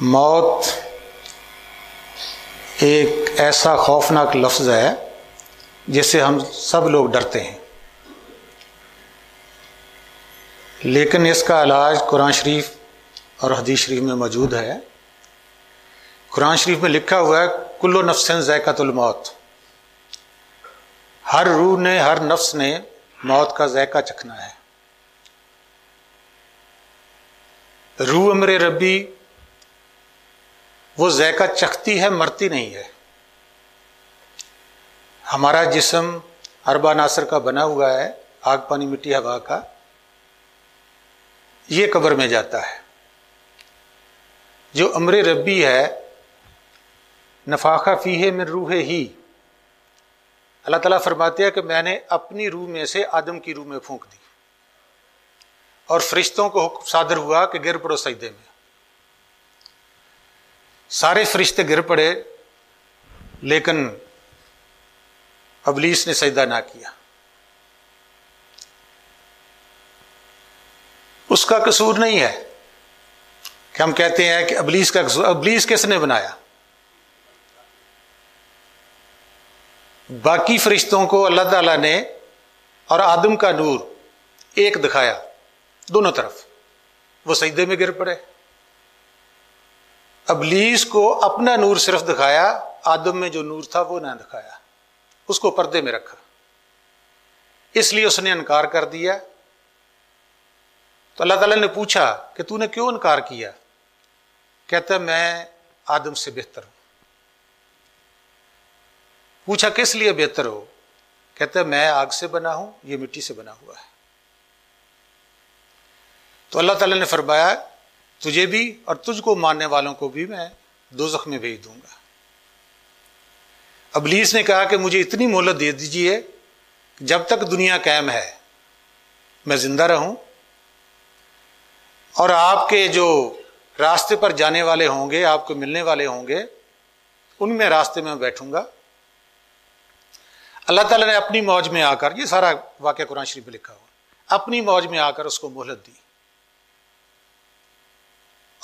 موت ایک ایسا خوفناک لفظ ہے جس سے ہم سب لوگ ڈرتے ہیں۔ لیکن اس کا علاج قرآن شریف اور حدیث شریف میں موجود ہے۔ قرآن شریف میں لکھا ہوا ہے کل و نفسن ذائقت الموت۔ ہر روح نے، ہر نفس نے موت کا ذائقہ چکھنا ہے۔ روح امر ربی وہ ذائقہ چکھتی ہے، مرتی نہیں ہے۔ ہمارا جسم اربا ناصر کا بنا ہوا ہے، آگ پانی مٹی ہوا کا۔ یہ قبر میں جاتا ہے۔ جو امر ربی ہے نفاقہ فی میں روح ہی۔ اللہ تعالیٰ فرماتے ہیں کہ میں نے اپنی روح میں سے آدم کی روح میں پھونک دی۔ اور فرشتوں کو حکم صادر ہوا کہ گر پڑو سجدے میں۔ سارے فرشتے گر پڑے، لیکن ابلیس نے سجدہ نہ کیا۔ اس کا قصور نہیں ہے کہ ہم کہتے ہیں کہ ابلیس کا قصور، ابلیس کس نے بنایا؟ باقی فرشتوں کو اللہ تعالی نے اور آدم کا نور ایک دکھایا، دونوں طرف۔ وہ سجدے میں گر پڑے۔ ابلیس کو اپنا نور صرف دکھایا، آدم میں جو نور تھا وہ نہ دکھایا۔ اس کو پردے میں رکھا۔ اس لیے اس نے انکار کر دیا۔ تو اللہ تعالیٰ نے پوچھا کہ تو نے کیوں انکار کیا؟ کہتا میں آدم سے بہتر ہوں۔ پوچھا، کس لیے بہتر ہو؟ کہتا میں آگ سے بنا ہوں، یہ مٹی سے بنا ہوا ہے۔ تو اللہ تعالیٰ نے فرمایا تجھے بھی اور تجھ کو ماننے والوں کو بھی میں دو زخم میں بھیج دوں گا۔ ابلیس نے کہا کہ مجھے اتنی مہلت دے دیجیے جب تک دنیا قائم ہے۔ میں زندہ رہوں۔ اور آپ کے جو راستے پر جانے والے ہوں گے، آپ کو ملنے والے ہوں گے، ان میں راستے میں بیٹھوں گا۔ اللہ تعالیٰ نے اپنی موج میں آ کر، یہ سارا واقعہ قرآن شریف لکھا ہوا اپنی موج میں آ کر اس کو مہلت دی۔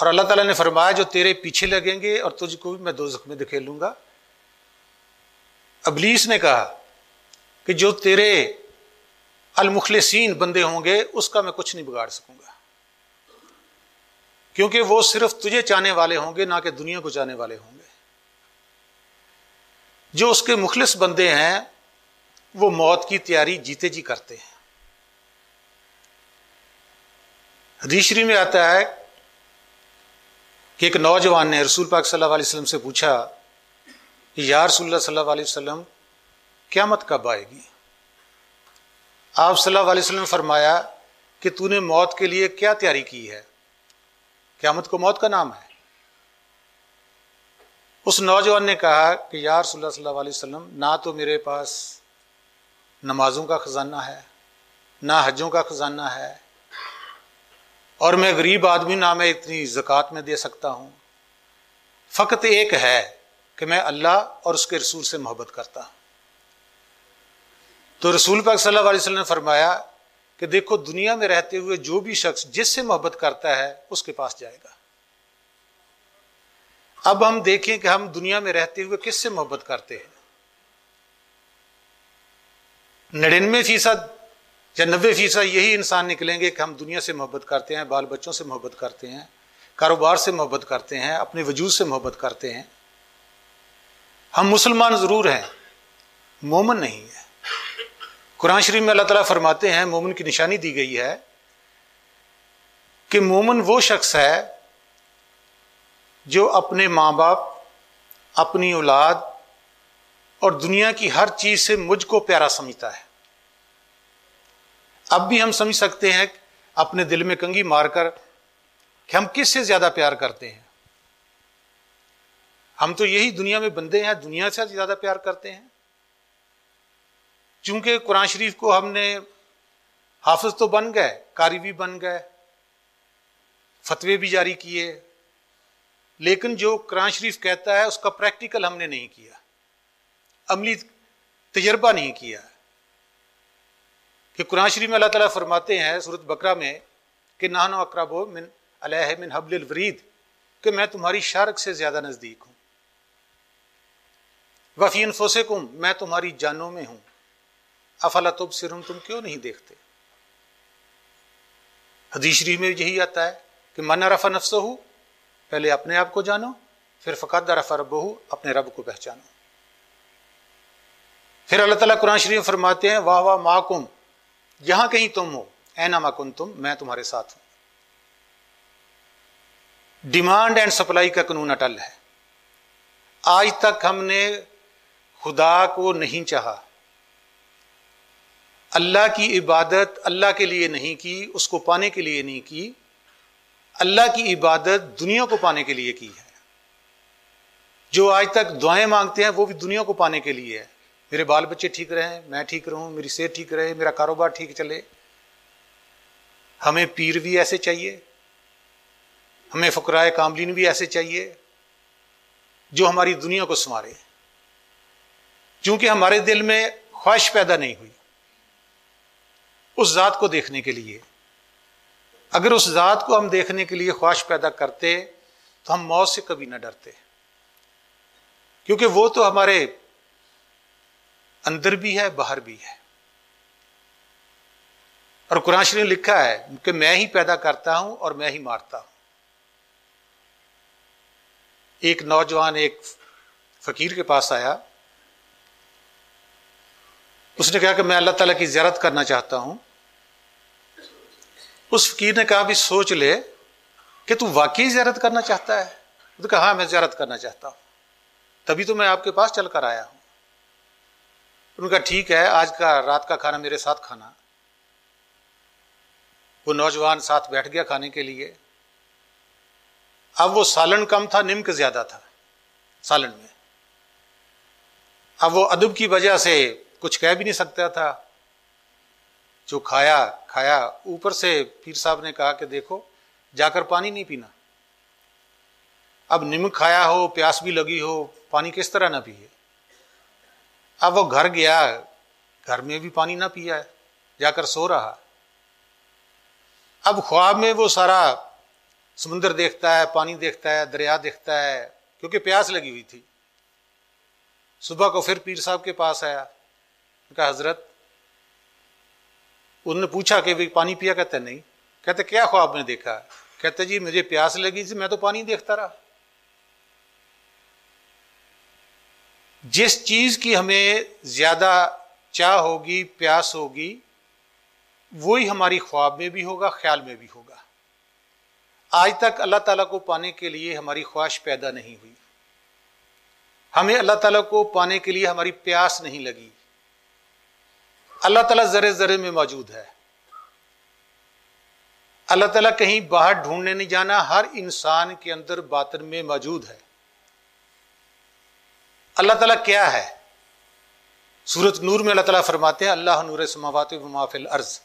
اور اللہ تعالیٰ نے فرمایا جو تیرے پیچھے لگیں گے اور تجھ کو بھی میں دو زخمیں دکھیلوں گا۔ ابلیس نے کہا کہ جو تیرے المخلصین بندے ہوں گے، اس کا میں کچھ نہیں بگاڑ سکوں گا۔ کیونکہ وہ صرف تجھے چاہنے والے ہوں گے، نہ کہ دنیا کو چاہنے والے ہوں گے۔ جو اس کے مخلص بندے ہیں، وہ موت کی تیاری جیتے جی کرتے ہیں۔ حدیثری میں آتا ہے کہ ایک نوجوان نے رسول پاک صلی اللہ علیہ وسلم سے پوچھا کہ یا رسول اللہ صلی اللہ علیہ وسلم، قیامت کب آئے گی؟ آپ صلی اللہ علیہ وسلم فرمایا کہ تو نے موت کے لیے کیا تیاری کی ہے؟ قیامت کو موت کا نام ہے۔ اس نوجوان نے کہا کہ یا رسول اللہ صلی اللہ علیہ وسلم، نہ تو میرے پاس نمازوں کا خزانہ ہے، نہ حجوں کا خزانہ ہے اور میں غریب آدمی نہ میں اتنی زکوٰۃ میں دے سکتا ہوں۔ فقط ایک ہے کہ میں اللہ اور اس کے رسول سے محبت کرتا ہوں۔ تو رسول پاک صلی اللہ علیہ وسلم نے فرمایا کہ دیکھو، دنیا میں رہتے ہوئے جو بھی شخص جس سے محبت کرتا ہے، اس کے پاس جائے گا۔ اب ہم دیکھیں کہ ہم دنیا میں رہتے ہوئے کس سے محبت کرتے ہیں۔ نڑنوے فیصد یا نوے فیصد یہی انسان نکلیں گے کہ ہم دنیا سے محبت کرتے ہیں، بال بچوں سے محبت کرتے ہیں، کاروبار سے محبت کرتے ہیں، اپنے وجود سے محبت کرتے ہیں۔ ہم مسلمان ضرور ہیں، مومن نہیں ہے قرآن شریف میں اللہ تعالیٰ فرماتے ہیں، مومن کی نشانی دی گئی ہے کہ مومن وہ شخص ہے جو اپنے ماں باپ، اپنی اولاد اور دنیا کی ہر چیز سے مجھ کو پیارا سمجھتا ہے۔ اب بھی ہم سمجھ سکتے ہیں اپنے دل میں کنگھی مار کر کہ ہم کس سے زیادہ پیار کرتے ہیں؟ ہم تو یہی دنیا میں بندے ہیں، دنیا سے زیادہ پیار کرتے ہیں۔ چونکہ قرآن شریف کو ہم نے حافظ تو بن گئے کاری بھی بن گئے، فتوے بھی جاری کیے، لیکن جو قرآن شریف کہتا ہے، اس کا پریکٹیکل ہم نے نہیں کیا۔ عملی تجربہ نہیں کیا۔ کہ قرآن شریف میں اللہ تعالیٰ فرماتے ہیں صورت بکرا میں کہ نہن و اقرب من علیہ من حبل الورید، کہ میں تمہاری شارک سے زیادہ نزدیک ہوں۔ وفی انفوسکم میں تمہاری جانوں میں ہوں۔ افلا تب سرم تم کیوں نہیں دیکھتے؟ حدیث شریف میں یہی آتا ہے کہ من رفا نفس ہو پہلے اپنے آپ کو جانو، پھر فقط رفا رب ہو اپنے رب کو پہچانو۔ پھر اللہ تعالیٰ قرآن شریف فرماتے ہیں واہ واہ ماں کم یہاں کہیں تم ہو، اے نا کن تم، میں تمہارے ساتھ ہوں۔ ڈیمانڈ اینڈ سپلائی کا قانون اٹل ہے۔ آج تک ہم نے خدا کو نہیں چاہا۔ اللہ کی عبادت اللہ کے لیے نہیں کی، اس کو پانے کے لیے نہیں کی۔ اللہ کی عبادت دنیا کو پانے کے لیے کی ہے۔ جو آج تک دعائیں مانگتے ہیں، وہ بھی دنیا کو پانے کے لیے ہے۔ میرے بال بچے ٹھیک رہیں، میں ٹھیک رہوں، میری صحت ٹھیک رہے، میرا کاروبار ٹھیک چلے۔ ہمیں پیر بھی ایسے چاہیے، ہمیں فقرائے کاملین بھی ایسے چاہیے جو ہماری دنیا کو سنوارے۔ چونکہ ہمارے دل میں خواہش پیدا نہیں ہوئی اس ذات کو دیکھنے کے لیے۔ اگر اس ذات کو ہم دیکھنے کے لیے خواہش پیدا کرتے تو ہم موت سے کبھی نہ ڈرتے، کیونکہ وہ تو ہمارے اندر بھی ہے، باہر بھی ہے۔ اور قرآن شریف لکھا ہے کہ میں ہی پیدا کرتا ہوں اور میں ہی مارتا ہوں۔ ایک نوجوان، ایک فقیر کے پاس آیا۔ اس نے کہا کہ میں اللہ تعالیٰ کی زیارت کرنا چاہتا ہوں۔ اس فقیر نے کہا بھی سوچ لے کہ تو واقعی زیارت کرنا چاہتا ہے۔ تو کہا ہاں میں زیارت کرنا چاہتا ہوں۔ تبھی تو میں آپ کے پاس چل کر آیا ہوں۔ ان کا ٹھیک ہے، آج کا رات کا کھانا، میرے ساتھ کھانا۔ وہ نوجوان ساتھ بیٹھ گیا کھانے کے لیے۔ اب وہ سالن کم تھا، نمک زیادہ تھا، سالن میں۔ اب وہ ادب کی وجہ سے کچھ کہہ بھی نہیں سکتا تھا۔ جو کھایا کھایا۔ اوپر سے پیر صاحب نے کہا کہ دیکھو، جا کر پانی نہیں پینا۔ اب نمک کھایا ہو، پیاس بھی لگی ہو، پانی کس طرح نہ پیے۔ اب وہ گھر گیا، گھر میں بھی پانی نہ پیا ہے جا کر سو رہا۔ اب خواب میں وہ سارا سمندر دیکھتا ہے، پانی دیکھتا ہے، دریا دیکھتا ہے، کیونکہ پیاس لگی ہوئی تھی۔ صبح کو پھر پیر صاحب کے پاس آیا۔ کہا، حضرت، انہوں نے پوچھا کہ بھائی پانی پیا؟ کہتے، نہیں۔ کہتے، کیا خواب میں دیکھا؟ کہتے جی مجھے پیاس لگی تھی، میں تو پانی دیکھتا رہا۔ جس چیز کی ہمیں زیادہ چاہ ہوگی، پیاس ہوگی، وہی ہماری خواب میں بھی ہوگا، خیال میں بھی ہوگا۔ آج تک اللہ تعالیٰ کو پانے کے لیے ہماری خواہش پیدا نہیں ہوئی۔ ہمیں اللہ تعالیٰ کو پانے کے لیے ہماری پیاس نہیں لگی۔ اللہ تعالیٰ ذرے ذرے میں موجود ہے۔ اللہ تعالیٰ کہیں باہر ڈھونڈنے نہیں جانا، ہر انسان کے اندر باطن میں موجود ہے۔ اللہ تعالیٰ کیا ہے؟ سورت نور میں اللہ تعالیٰ فرماتے ہیں، اللہ نور سماوات و مافل عرض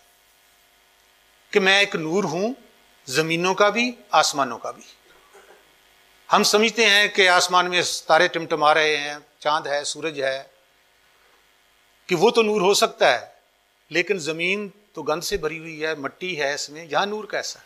کہ میں ایک نور ہوں، زمینوں کا بھی، آسمانوں کا بھی۔ ہم سمجھتے ہیں کہ آسمان میں تارے ٹمٹما رہے ہیں، چاند ہے، سورج ہے، کہ وہ تو نور ہو سکتا ہے، لیکن زمین تو گند سے بھری ہوئی ہے، مٹی ہے اس میں، یہاں نور کیسا